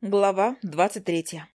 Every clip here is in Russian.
Глава двадцать третья.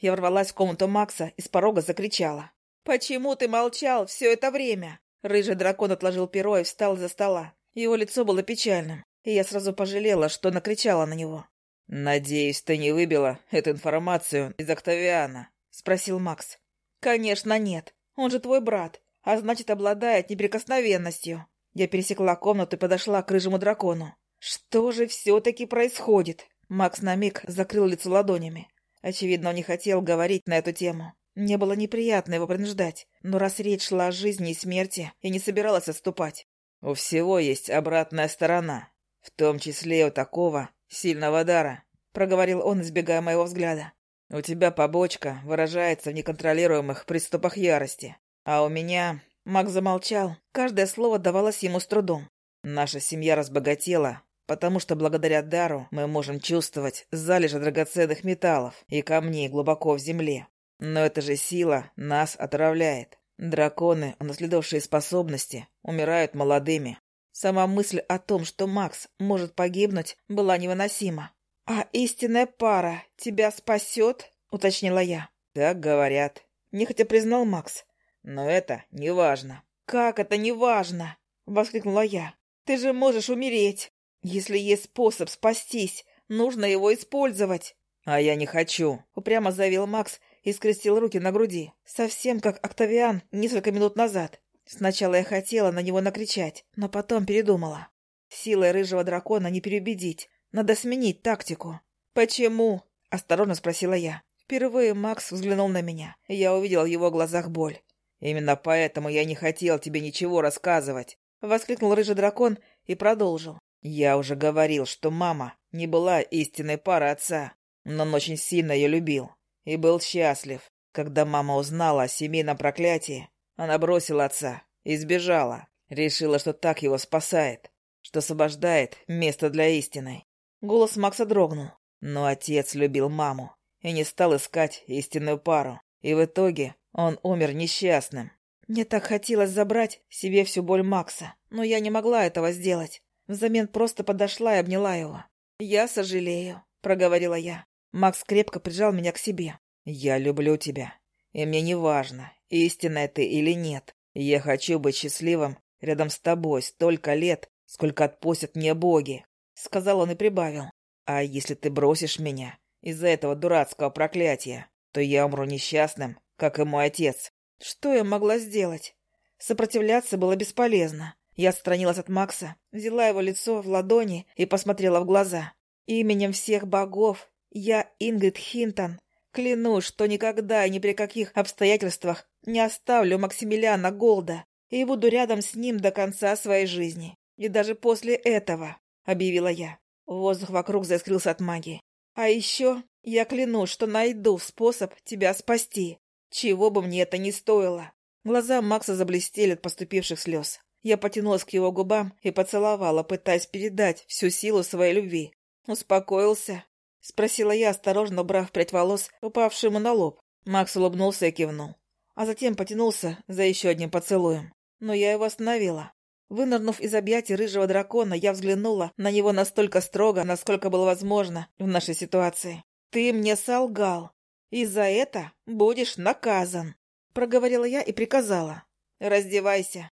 Я ворвалась в комнату Макса и с порога закричала. «Почему ты молчал все это время?» Рыжий дракон отложил перо и встал за стола. Его лицо было печальным, и я сразу пожалела, что накричала на него. «Надеюсь, ты не выбила эту информацию из Октавиана?» — спросил Макс. «Конечно нет. Он же твой брат, а значит, обладает неприкосновенностью». Я пересекла комнату и подошла к рыжему дракону. «Что же все-таки происходит?» Макс на миг закрыл лицо ладонями. Очевидно, он не хотел говорить на эту тему. Мне было неприятно его принуждать, но раз речь шла о жизни и смерти, я не собиралась отступать. «У всего есть обратная сторона, в том числе у такого сильного дара», — проговорил он, избегая моего взгляда. «У тебя побочка выражается в неконтролируемых приступах ярости, а у меня...» Макс замолчал, каждое слово давалось ему с трудом. «Наша семья разбогатела потому что благодаря дару мы можем чувствовать залежи драгоценных металлов и камней глубоко в земле. Но эта же сила нас отравляет. Драконы, унаследовавшие способности, умирают молодыми. Сама мысль о том, что Макс может погибнуть, была невыносима. «А истинная пара тебя спасет?» — уточнила я. «Так говорят», — нехотя признал Макс. «Но это не важно». «Как это не важно?» — воскликнула я. «Ты же можешь умереть!» Если есть способ спастись, нужно его использовать. А я не хочу, упрямо заявил Макс и скрестил руки на груди, совсем как Октавиан несколько минут назад. Сначала я хотела на него накричать, но потом передумала. Силой рыжего дракона не переубедить, надо сменить тактику. «Почему?» — осторожно спросила я. Впервые Макс взглянул на меня, я увидела в его глазах боль. «Именно поэтому я не хотел тебе ничего рассказывать», — воскликнул рыжий дракон и продолжил. Я уже говорил, что мама не была истинной парой отца, но он очень сильно ее любил и был счастлив. Когда мама узнала о семейном проклятии, она бросила отца и сбежала. Решила, что так его спасает, что освобождает место для истины. Голос Макса дрогнул. Но отец любил маму и не стал искать истинную пару. И в итоге он умер несчастным. Мне так хотелось забрать себе всю боль Макса, но я не могла этого сделать. Взамен просто подошла и обняла его. «Я сожалею», — проговорила я. Макс крепко прижал меня к себе. «Я люблю тебя, и мне не важно, истинная ты или нет. Я хочу быть счастливым рядом с тобой столько лет, сколько отпустят мне боги», — сказал он и прибавил. «А если ты бросишь меня из-за этого дурацкого проклятия, то я умру несчастным, как и мой отец». Что я могла сделать? Сопротивляться было бесполезно. Я отстранилась от Макса, взяла его лицо в ладони и посмотрела в глаза. Именем всех богов я Ингрид Хинтон. Клянусь, что никогда и ни при каких обстоятельствах не оставлю Максимилиана Голда и буду рядом с ним до конца своей жизни. И даже после этого, — объявила я. Воздух вокруг заискрился от магии. А еще я клянусь, что найду способ тебя спасти, чего бы мне это ни стоило. Глаза Макса заблестели от поступивших слез. Я потянулась к его губам и поцеловала, пытаясь передать всю силу своей любви. «Успокоился?» — спросила я, осторожно убрав прядь волос, упавшую на лоб. Макс улыбнулся и кивнул. А затем потянулся за еще одним поцелуем. Но я его остановила. Вынырнув из объятий рыжего дракона, я взглянула на него настолько строго, насколько было возможно в нашей ситуации. «Ты мне солгал, и за это будешь наказан», — проговорила я и приказала. «Раздевайся».